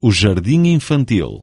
o jardim infantil.